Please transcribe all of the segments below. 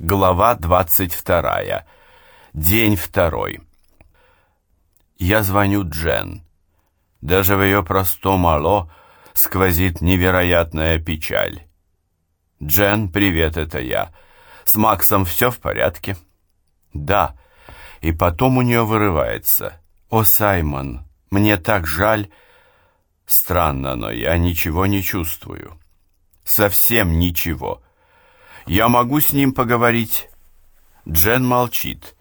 Глава 22. День второй. Я звоню Джен. Даже в ее простом «алло» сквозит невероятная печаль. «Джен, привет, это я. С Максом все в порядке?» «Да». И потом у нее вырывается. «О, Саймон, мне так жаль». Странно, но я ничего не чувствую. Совсем ничего. Я могу с ним поговорить?» Джен молчит.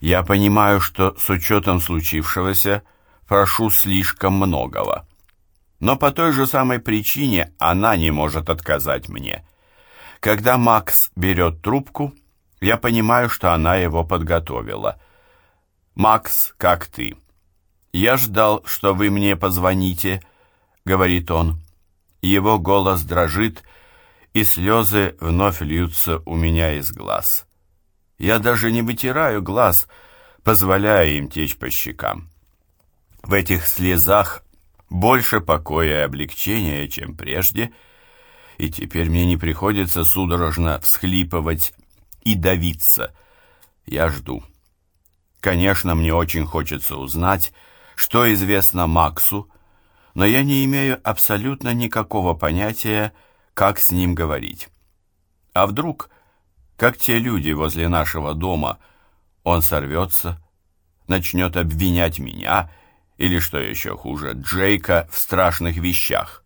Я понимаю, что с учетом случившегося прошу слишком многого. Но по той же самой причине она не может отказать мне. Когда Макс берет трубку, я понимаю, что она его подготовила. «Макс, как ты?» «Я ждал, что вы мне позвоните», — говорит он. Его голос дрожит, и слезы вновь льются у меня из глаз. Я даже не вытираю глаз, позволяя им течь по щекам. В этих слезах больше покоя и облегчения, чем прежде, и теперь мне не приходится судорожно всхлипывать и давиться. Я жду. Конечно, мне очень хочется узнать, что известно Максу, но я не имею абсолютно никакого понятия, как с ним говорить. А вдруг, как те люди возле нашего дома, он сорвется, начнет обвинять меня или, что еще хуже, Джейка в страшных вещах.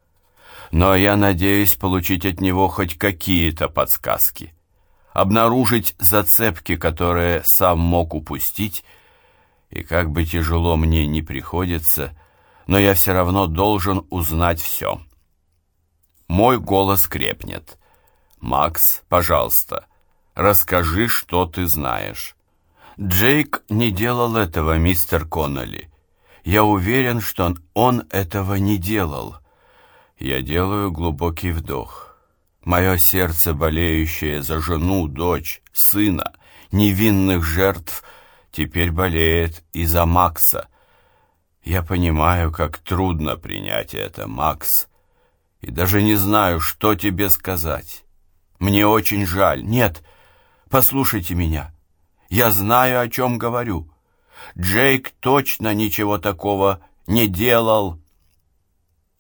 Но я надеюсь получить от него хоть какие-то подсказки, обнаружить зацепки, которые сам мог упустить, и как бы тяжело мне не приходится, но я все равно должен узнать все. Мой голос крепнет. «Макс, пожалуйста, расскажи, что ты знаешь». Джейк не делал этого, мистер Конноли. Я уверен, что он этого не делал. Я делаю глубокий вдох. Мое сердце, болеющее за жену, дочь, сына, невинных жертв, теперь болеет и за Макса. Я понимаю, как трудно принять это, Макс и даже не знаю, что тебе сказать. Мне очень жаль. Нет, послушайте меня. Я знаю, о чем говорю. Джейк точно ничего такого не делал.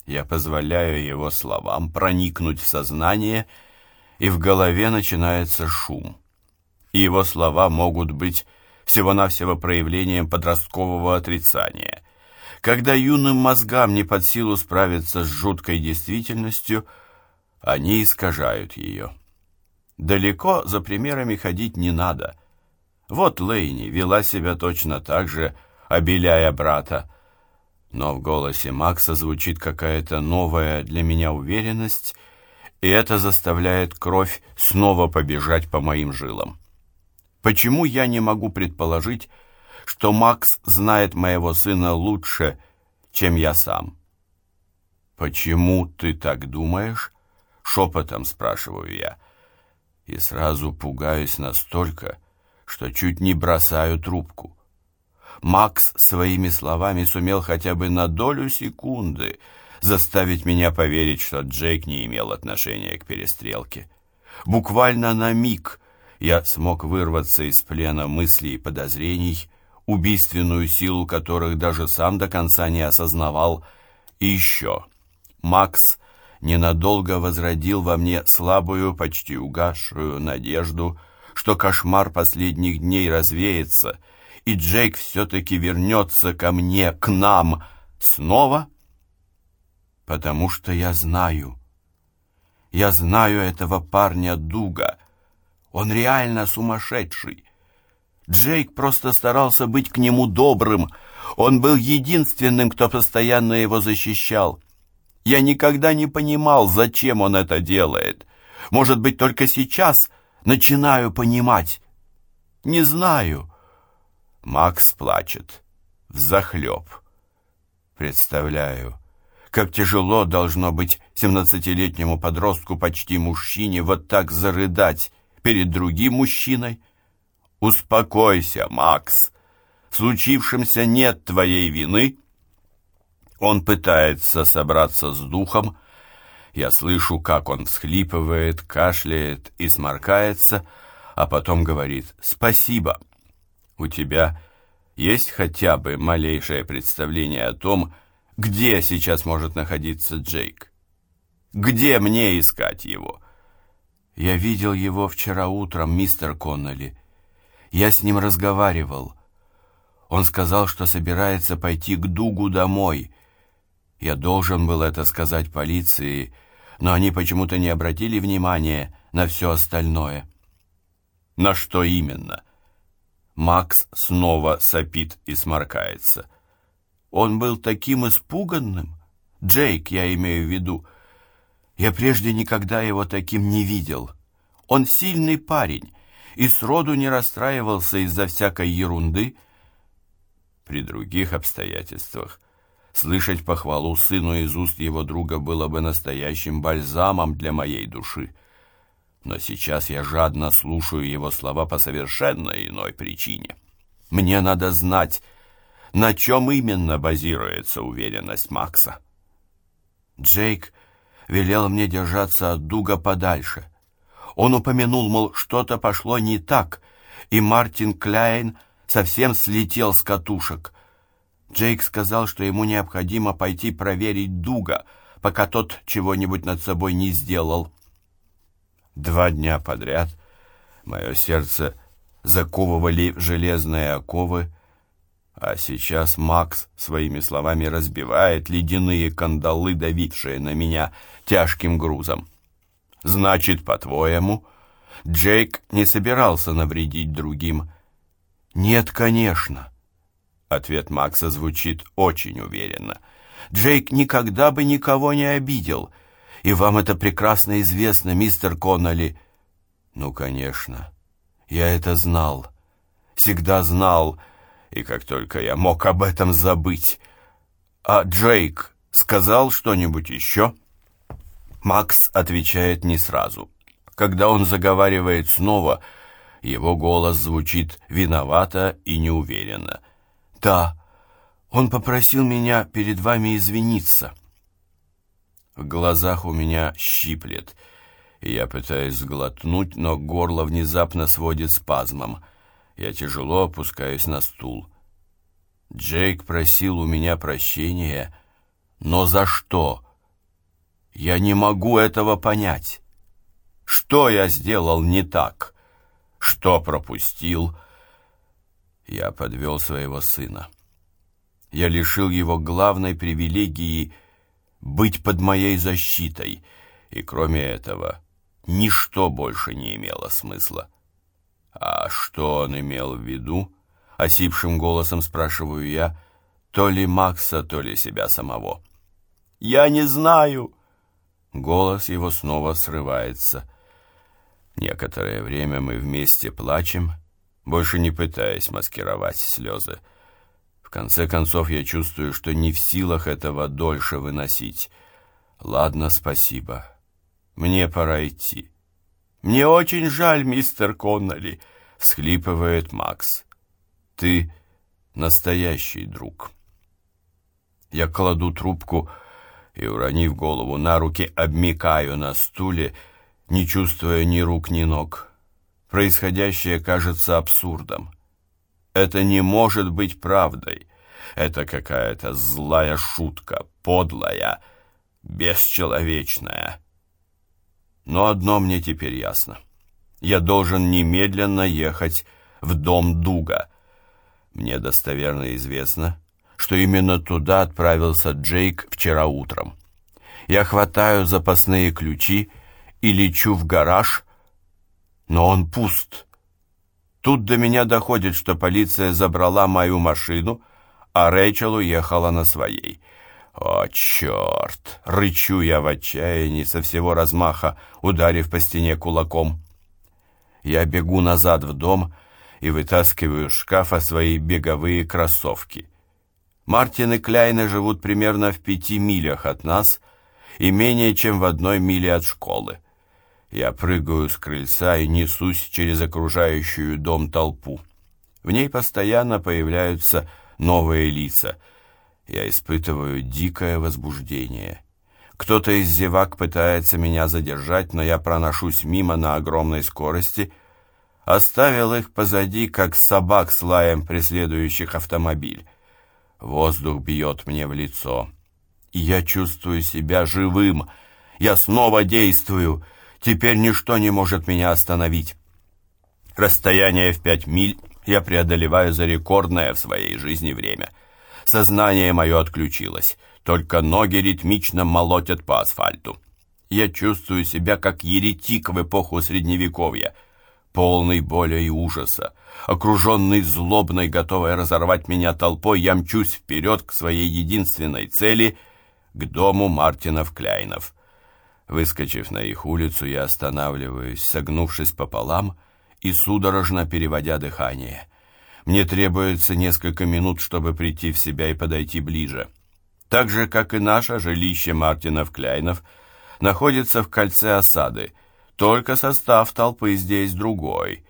Я позволяю его словам проникнуть в сознание, и в голове начинается шум. И его слова могут быть всего-навсего проявлением подросткового отрицания — когда юным мозгам не под силу справиться с жуткой действительностью, они искажают ее. Далеко за примерами ходить не надо. Вот Лейни вела себя точно так же, обеляя брата. Но в голосе Макса звучит какая-то новая для меня уверенность, и это заставляет кровь снова побежать по моим жилам. Почему я не могу предположить, что Макс знает моего сына лучше, чем я сам. «Почему ты так думаешь?» — шепотом спрашиваю я. И сразу пугаюсь настолько, что чуть не бросаю трубку. Макс своими словами сумел хотя бы на долю секунды заставить меня поверить, что Джейк не имел отношения к перестрелке. Буквально на миг я смог вырваться из плена мыслей и подозрений, убийственную силу которых даже сам до конца не осознавал. И еще, Макс ненадолго возродил во мне слабую, почти угасшую надежду, что кошмар последних дней развеется, и Джейк все-таки вернется ко мне, к нам, снова? Потому что я знаю. Я знаю этого парня Дуга. Он реально сумасшедший. Джейк просто старался быть к нему добрым. Он был единственным, кто постоянно его защищал. Я никогда не понимал, зачем он это делает. Может быть, только сейчас начинаю понимать. Не знаю. Макс плачет. Взахлеб. Представляю, как тяжело должно быть семнадцатилетнему подростку, почти мужчине, вот так зарыдать перед другим мужчиной. «Успокойся, Макс. В случившемся нет твоей вины». Он пытается собраться с духом. Я слышу, как он всхлипывает, кашляет и сморкается, а потом говорит «Спасибо». У тебя есть хотя бы малейшее представление о том, где сейчас может находиться Джейк? Где мне искать его? Я видел его вчера утром, мистер Конноли. Я с ним разговаривал. Он сказал, что собирается пойти к Дугу домой. Я должен был это сказать полиции, но они почему-то не обратили внимания на все остальное. На что именно? Макс снова сопит и сморкается. Он был таким испуганным. Джейк, я имею в виду. Я прежде никогда его таким не видел. Он сильный парень и сроду не расстраивался из-за всякой ерунды. При других обстоятельствах слышать похвалу сыну из уст его друга было бы настоящим бальзамом для моей души. Но сейчас я жадно слушаю его слова по совершенно иной причине. Мне надо знать, на чем именно базируется уверенность Макса. Джейк велел мне держаться от Дуга подальше. Он упомянул, мол, что-то пошло не так, и Мартин Кляйн совсем слетел с катушек. Джейк сказал, что ему необходимо пойти проверить Дуга, пока тот чего-нибудь над собой не сделал. Два дня подряд мое сердце заковывали в железные оковы, а сейчас Макс своими словами разбивает ледяные кандалы, давившие на меня тяжким грузом. Значит, по-твоему, Джейк не собирался навредить другим? Нет, конечно. Ответ Макса звучит очень уверенно. Джейк никогда бы никого не обидел, и вам это прекрасно известно, мистер Конноли. Ну, конечно, я это знал, всегда знал, и как только я мог об этом забыть. А Джейк сказал что-нибудь еще? Макс отвечает не сразу. Когда он заговаривает снова, его голос звучит виновато и неуверенно. «Да, он попросил меня перед вами извиниться». В глазах у меня щиплет, я пытаюсь сглотнуть, но горло внезапно сводит спазмом. Я тяжело опускаюсь на стул. Джейк просил у меня прощения, но за что? Я не могу этого понять. Что я сделал не так? Что пропустил? Я подвел своего сына. Я лишил его главной привилегии быть под моей защитой, и кроме этого ничто больше не имело смысла. «А что он имел в виду?» — осипшим голосом спрашиваю я, то ли Макса, то ли себя самого. «Я не знаю!» Голос его снова срывается. Некоторое время мы вместе плачем, больше не пытаясь маскировать слезы. В конце концов, я чувствую, что не в силах этого дольше выносить. Ладно, спасибо. Мне пора идти. «Мне очень жаль, мистер Конноли», — всхлипывает Макс. «Ты настоящий друг». Я кладу трубку и, уронив голову на руки, обмикаю на стуле, не чувствуя ни рук, ни ног. Происходящее кажется абсурдом. Это не может быть правдой. Это какая-то злая шутка, подлая, бесчеловечная. Но одно мне теперь ясно. Я должен немедленно ехать в дом Дуга. Мне достоверно известно, что именно туда отправился Джейк вчера утром. Я хватаю запасные ключи и лечу в гараж, но он пуст. Тут до меня доходит, что полиция забрала мою машину, а Рэйчел уехала на своей. «О, черт!» — рычу я в отчаянии со всего размаха, ударив по стене кулаком. Я бегу назад в дом и вытаскиваю из шкафа свои беговые кроссовки. Мартин и Кляйны живут примерно в пяти милях от нас и менее чем в одной миле от школы. Я прыгаю с крыльца и несусь через окружающую дом толпу. В ней постоянно появляются новые лица — я испытываю дикое возбуждение. Кто-то из зевак пытается меня задержать, но я проношусь мимо на огромной скорости, Оставил их позади, как собак с лаем, преследующих автомобиль. Воздух бьет мне в лицо, и я чувствую себя живым. Я снова действую. Теперь ничто не может меня остановить. Расстояние в пять миль я преодолеваю за рекордное в своей жизни время. Сознание мое отключилось, только ноги ритмично молотят по асфальту. Я чувствую себя как еретик в эпоху Средневековья, полный боли и ужаса. Окруженный злобной, готовой разорвать меня толпой, я мчусь вперед к своей единственной цели — к дому Мартинов-Кляйнов. Выскочив на их улицу, я останавливаюсь, согнувшись пополам и судорожно переводя дыхание. Мне требуется несколько минут, чтобы прийти в себя и подойти ближе. Так же, как и наше жилище Мартинов-Кляйнов, находится в кольце осады, только состав толпы здесь другой.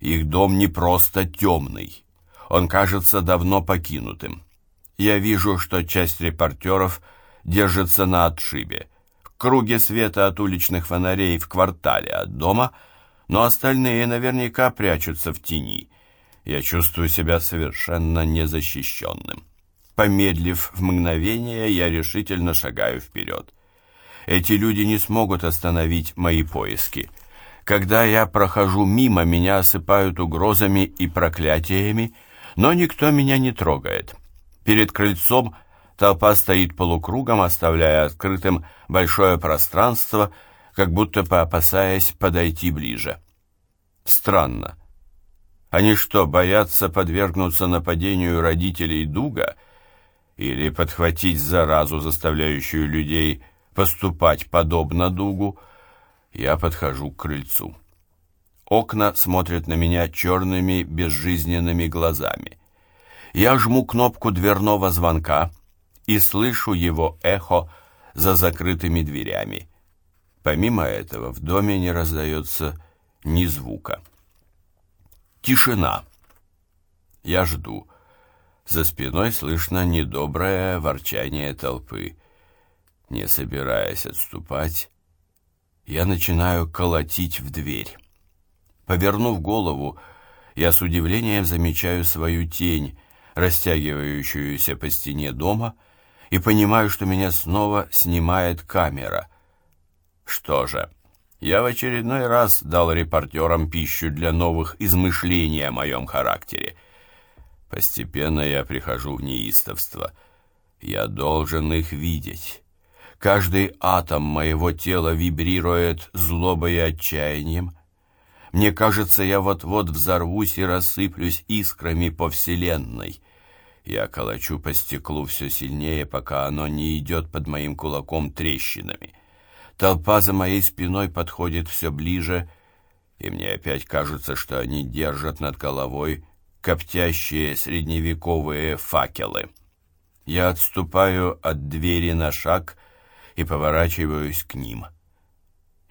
Их дом не просто темный, он кажется давно покинутым. Я вижу, что часть репортеров держится на отшибе круге света от уличных фонарей в квартале от дома, но остальные наверняка прячутся в тени. Я чувствую себя совершенно незащищенным. Помедлив в мгновение, я решительно шагаю вперед. Эти люди не смогут остановить мои поиски. Когда я прохожу мимо, меня осыпают угрозами и проклятиями, но никто меня не трогает. Перед крыльцом – Толпа стоит полукругом, оставляя открытым большое пространство, как будто поопасаясь подойти ближе. Странно. Они что, боятся подвергнуться нападению родителей Дуга или подхватить заразу, заставляющую людей поступать подобно Дугу? Я подхожу к крыльцу. Окна смотрят на меня черными безжизненными глазами. Я жму кнопку дверного звонка, и слышу его эхо за закрытыми дверями. Помимо этого в доме не раздается ни звука. Тишина. Я жду. За спиной слышно недоброе ворчание толпы. Не собираясь отступать, я начинаю колотить в дверь. Повернув голову, я с удивлением замечаю свою тень, растягивающуюся по стене дома, и понимаю, что меня снова снимает камера. Что же, я в очередной раз дал репортерам пищу для новых измышлений о моем характере. Постепенно я прихожу в неистовство. Я должен их видеть. Каждый атом моего тела вибрирует злобой и отчаянием. Мне кажется, я вот-вот взорвусь и рассыплюсь искрами по вселенной. Я колочу по стеклу все сильнее, пока оно не идет под моим кулаком трещинами. Толпа за моей спиной подходит все ближе, и мне опять кажется, что они держат над головой коптящие средневековые факелы. Я отступаю от двери на шаг и поворачиваюсь к ним.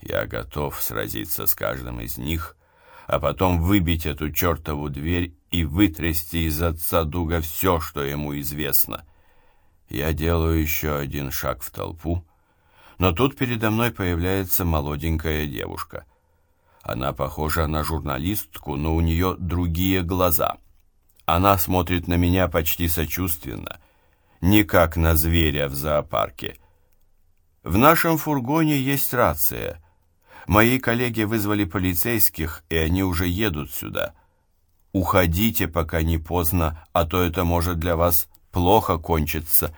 Я готов сразиться с каждым из них, а потом выбить эту чертову дверь и вытрясти из отца Дуга все, что ему известно. Я делаю еще один шаг в толпу, но тут передо мной появляется молоденькая девушка. Она похожа на журналистку, но у нее другие глаза. Она смотрит на меня почти сочувственно, не как на зверя в зоопарке. В нашем фургоне есть рация — Мои коллеги вызвали полицейских, и они уже едут сюда. Уходите, пока не поздно, а то это может для вас плохо кончиться.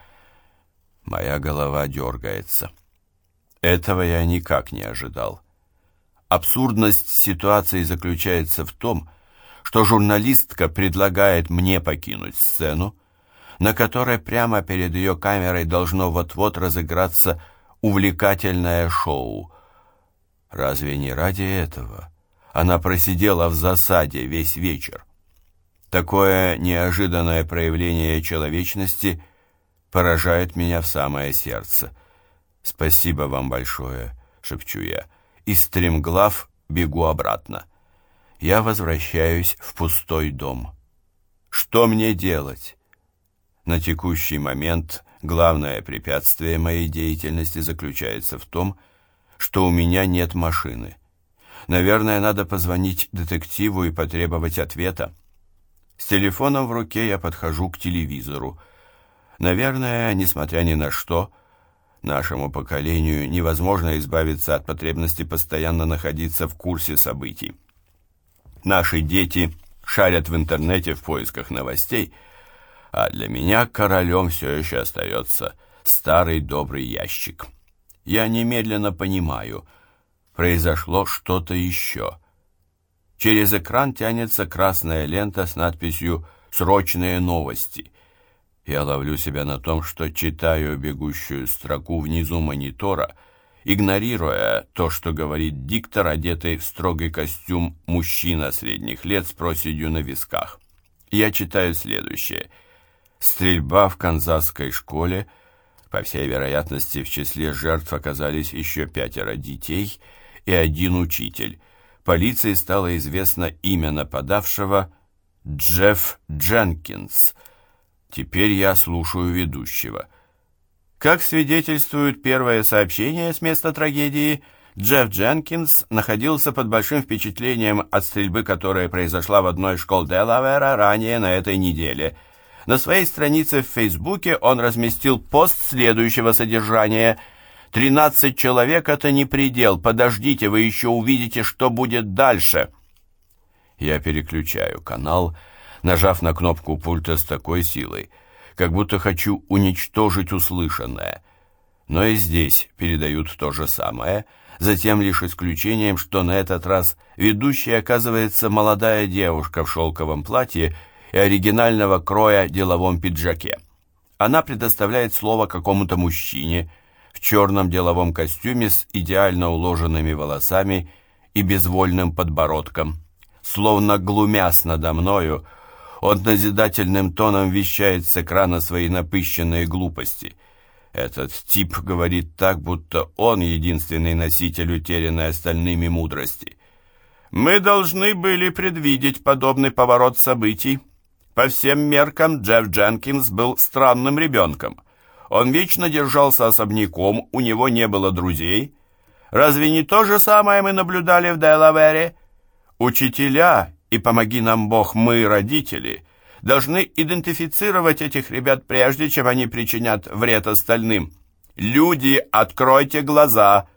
Моя голова дергается. Этого я никак не ожидал. Абсурдность ситуации заключается в том, что журналистка предлагает мне покинуть сцену, на которой прямо перед ее камерой должно вот-вот разыграться увлекательное шоу — Разве не ради этого? Она просидела в засаде весь вечер. Такое неожиданное проявление человечности поражает меня в самое сердце. «Спасибо вам большое», — шепчу я, и стремглав бегу обратно. Я возвращаюсь в пустой дом. Что мне делать? На текущий момент главное препятствие моей деятельности заключается в том, что у меня нет машины. Наверное, надо позвонить детективу и потребовать ответа. С телефоном в руке я подхожу к телевизору. Наверное, несмотря ни на что, нашему поколению невозможно избавиться от потребности постоянно находиться в курсе событий. Наши дети шарят в интернете в поисках новостей, а для меня королем все еще остается старый добрый ящик. Я немедленно понимаю, произошло что-то еще. Через экран тянется красная лента с надписью «Срочные новости». Я ловлю себя на том, что читаю бегущую строку внизу монитора, игнорируя то, что говорит диктор, одетый в строгий костюм мужчина средних лет с проседью на висках. Я читаю следующее. Стрельба в канзасской школе. По всей вероятности, в числе жертв оказались еще пятеро детей и один учитель. Полиции стало известно имя нападавшего Джефф Дженкинс – Теперь я слушаю ведущего. Как свидетельствует первое сообщение с места трагедии, Джефф Дженкинс находился под большим впечатлением от стрельбы, которая произошла в одной из школ Делавера ранее на этой неделе. На своей странице в Фейсбуке он разместил пост следующего содержания «13 человек — это не предел, подождите, вы еще увидите, что будет дальше». Я переключаю канал — нажав на кнопку пульта с такой силой, как будто хочу уничтожить услышанное. Но и здесь передают то же самое, затем лишь исключением, что на этот раз ведущей оказывается молодая девушка в шелковом платье и оригинального кроя деловом пиджаке. Она предоставляет слово какому-то мужчине в черном деловом костюме с идеально уложенными волосами и безвольным подбородком. Словно глумясь надо мною, он назидательным тоном вещает с экрана свои напыщенные глупости. Этот тип говорит так, будто он единственный носитель утерянной остальными мудрости. «Мы должны были предвидеть подобный поворот событий. По всем меркам Джефф Дженкинс был странным ребенком. Он вечно держался особняком, у него не было друзей. Разве не то же самое мы наблюдали в Делавере? Учителя и помоги нам Бог, мы, родители, должны идентифицировать этих ребят прежде, чем они причинят вред остальным. Люди, откройте глаза,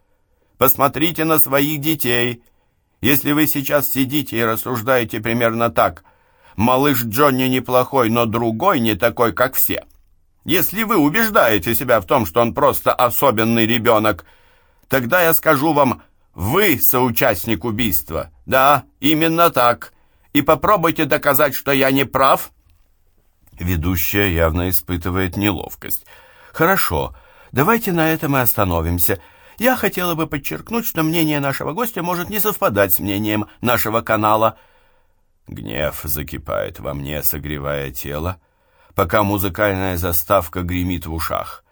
посмотрите на своих детей. Если вы сейчас сидите и рассуждаете примерно так, малыш Джонни неплохой, но другой не такой, как все. Если вы убеждаете себя в том, что он просто особенный ребенок, тогда я скажу вам, вы соучастник убийства. Да, именно так и попробуйте доказать, что я не прав». Ведущая явно испытывает неловкость. «Хорошо, давайте на этом и остановимся. Я хотела бы подчеркнуть, что мнение нашего гостя может не совпадать с мнением нашего канала». Гнев закипает во мне, согревая тело, пока музыкальная заставка гремит в ушах.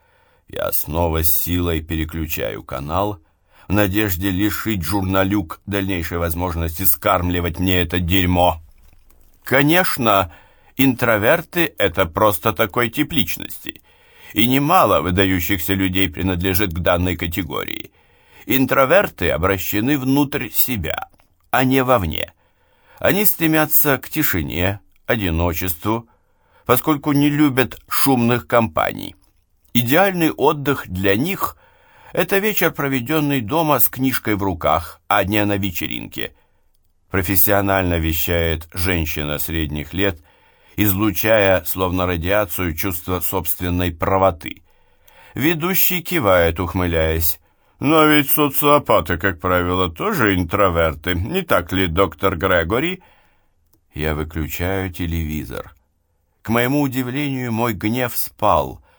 Я снова с силой переключаю канал — в надежде лишить журналюк дальнейшей возможности скармливать мне это дерьмо. Конечно, интроверты — это просто такой тип личности, и немало выдающихся людей принадлежит к данной категории. Интроверты обращены внутрь себя, а не вовне. Они стремятся к тишине, одиночеству, поскольку не любят шумных компаний. Идеальный отдых для них это вечер, проведенный дома с книжкой в руках, а не на вечеринке. Профессионально вещает женщина средних лет, излучая, словно радиацию, чувство собственной правоты. Ведущий кивает, ухмыляясь. «Но ведь социопаты, как правило, тоже интроверты. Не так ли, доктор Грегори?» Я выключаю телевизор. К моему удивлению, мой гнев спал —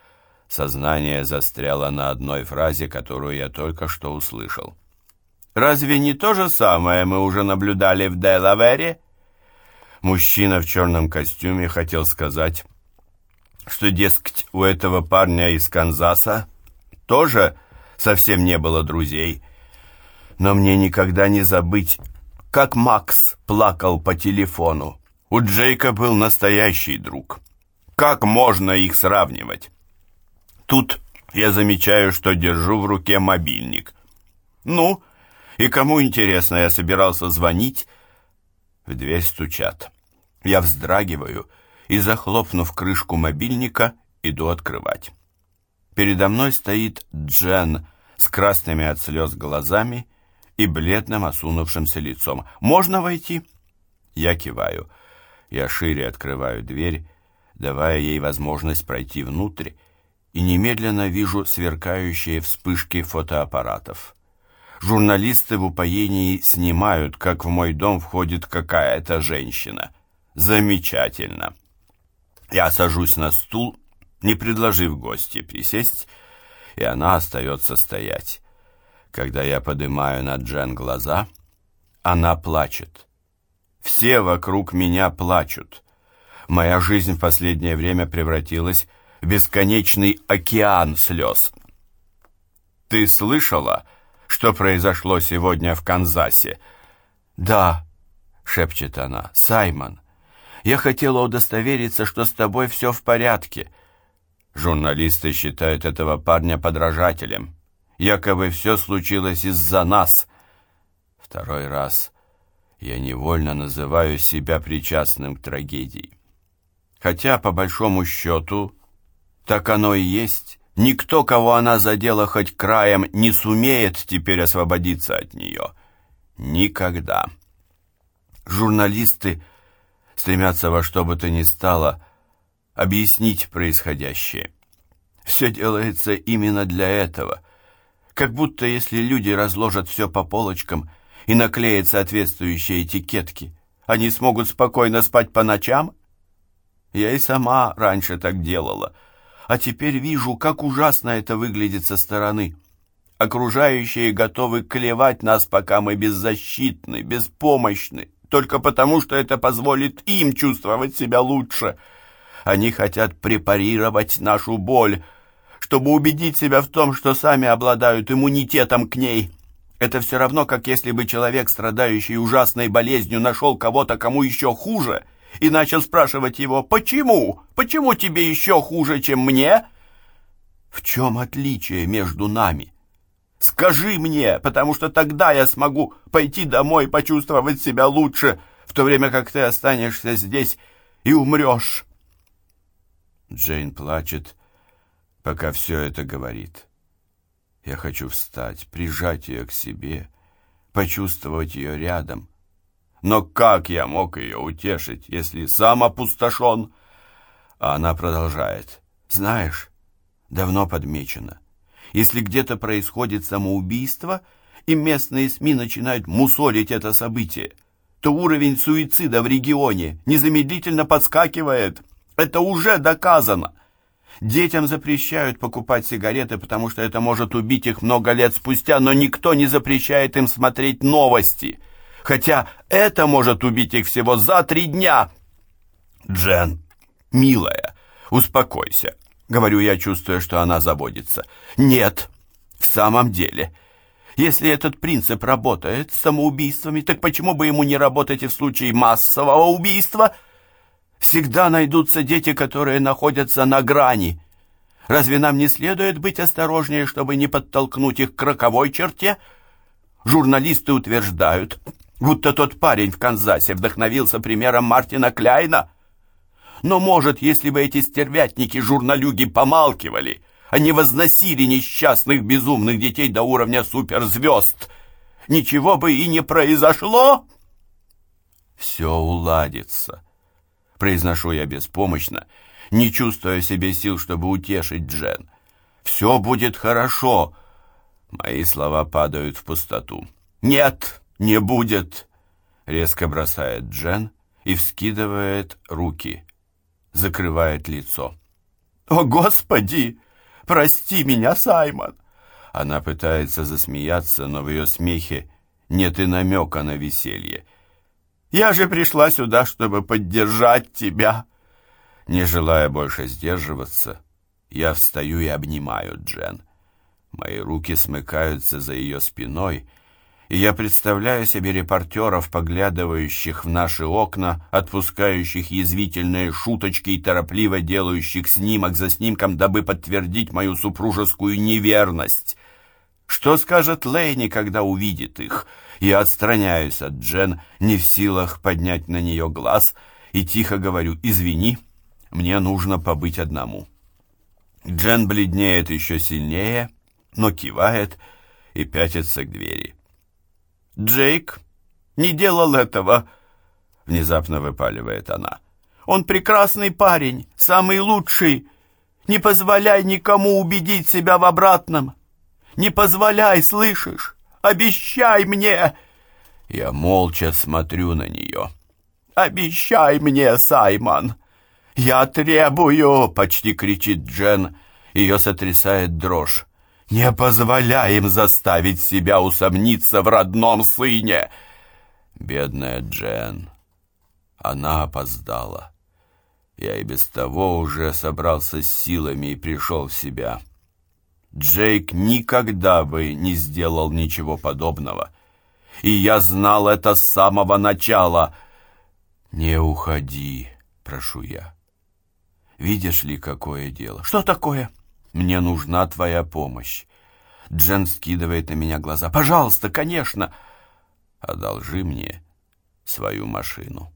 Сознание застряло на одной фразе, которую я только что услышал. «Разве не то же самое мы уже наблюдали в Делавере?» Мужчина в черном костюме хотел сказать, что, дескать, у этого парня из Канзаса тоже совсем не было друзей. Но мне никогда не забыть, как Макс плакал по телефону. У Джейка был настоящий друг. Как можно их сравнивать? Тут я замечаю, что держу в руке мобильник. Ну, И кому интересно, я собирался звонить? В дверь стучат. Я вздрагиваю и, захлопнув крышку мобильника, иду открывать. Передо мной стоит Джен с красными от слез глазами и бледным осунувшимся лицом. «Можно войти?» Я киваю. Я шире открываю дверь, давая ей возможность пройти внутрь, и немедленно вижу сверкающие вспышки фотоаппаратов. Журналисты в упоении снимают, как в мой дом входит какая-то женщина. Замечательно. Я сажусь на стул, не предложив гости присесть, и она остается стоять. Когда я поднимаю на Джен глаза, она плачет. Все вокруг меня плачут. Моя жизнь в последнее время превратилась в бесконечный океан слез. «Ты слышала, что произошло сегодня в Канзасе?» «Да», — шепчет она, — «Саймон, я хотела удостовериться, что с тобой все в порядке». Журналисты считают этого парня подражателем. Якобы все случилось из-за нас. Второй раз я невольно называю себя причастным к трагедии. Хотя, по большому счету, так оно и есть. Никто, кого она задела хоть краем, не сумеет теперь освободиться от нее. Никогда. Журналисты стремятся во что бы то ни стало объяснить происходящее. Все делается именно для этого. Как будто если люди разложат все по полочкам и наклеят соответствующие этикетки, они смогут спокойно спать по ночам? Я и сама раньше так делала, а теперь вижу, как ужасно это выглядит со стороны. Окружающие готовы клевать нас, пока мы беззащитны, беспомощны, только потому, что это позволит им чувствовать себя лучше. Они хотят препарировать нашу боль, чтобы убедить себя в том, что сами обладают иммунитетом к ней. Это все равно, как если бы человек, страдающий ужасной болезнью, нашел кого-то, кому еще хуже, и начал спрашивать его, «Почему? Почему тебе еще хуже, чем мне?» В чем отличие между нами? Скажи мне, потому что тогда я смогу пойти домой и почувствовать себя лучше, в то время как ты останешься здесь и умрешь. Джейн плачет, пока все это говорит. Я хочу встать, прижать ее к себе, почувствовать ее рядом. Но как я мог ее утешить, если сам опустошен? А она продолжает. Знаешь, давно подмечено. Если где-то происходит самоубийство, и местные СМИ начинают мусолить это событие, то уровень суицида в регионе незамедлительно подскакивает. Это уже доказано. Детям запрещают покупать сигареты, потому что это может убить их много лет спустя, но никто не запрещает им смотреть новости. Хотя это может убить их всего за три дня. Джен, милая, успокойся. Говорю я, чувствуя, что она заботится. Нет, в самом деле. Если этот принцип работает с самоубийствами, так почему бы ему не работать и в случае массового убийства – Всегда найдутся дети, которые находятся на грани. Разве нам не следует быть осторожнее, чтобы не подтолкнуть их к роковой черте? Журналисты утверждают, будто тот парень в Канзасе вдохновился примером Мартина Кляйна. Но, может, если бы эти стервятники-журналюги помалкивали, они возносили несчастных безумных детей до уровня суперзвезд, ничего бы и не произошло? Все уладится произношу я беспомощно, не чувствуя себе сил, чтобы утешить Джен. «Все будет хорошо!» Мои слова падают в пустоту. «Нет, не будет!» Резко бросает Джен и вскидывает руки, закрывает лицо. «О, Господи! Прости меня, Саймон!» Она пытается засмеяться, но в ее смехе нет и намека на веселье. Я же пришла сюда, чтобы поддержать тебя». Не желая больше сдерживаться, я встаю и обнимаю Джен. Мои руки смыкаются за ее спиной, и я представляю себе репортеров, поглядывающих в наши окна, отпускающих язвительные шуточки и торопливо делающих снимок за снимком, дабы подтвердить мою супружескую неверность. Что скажет Лейни, когда увидит их? Я отстраняюсь от Джен, не в силах поднять на нее глаз, и тихо говорю «Извини, мне нужно побыть одному». Джен бледнеет еще сильнее, но кивает и пятится к двери. «Джейк не делал этого», — внезапно выпаливает она. «Он прекрасный парень, самый лучший. Не позволяй никому убедить себя в обратном. Не позволяй, слышишь? Обещай мне!» Я молча смотрю на нее. «Обещай мне, Саймон!» «Я требую!» — почти кричит Джен. Ее сотрясает дрожь. «Не позволяй им заставить себя усомниться в родном сыне!» Бедная Джен. Она опоздала. Я и без того уже собрался с силами и пришел в себя. Джейк никогда бы не сделал ничего подобного. И я знал это с самого начала. «Не уходи», — прошу я. «Видишь ли, какое дело?» «Что такое?» «Мне нужна твоя помощь». Джен скидывает на меня глаза. «Пожалуйста, конечно!» «Одолжи мне свою машину».